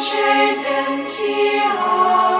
谁真记得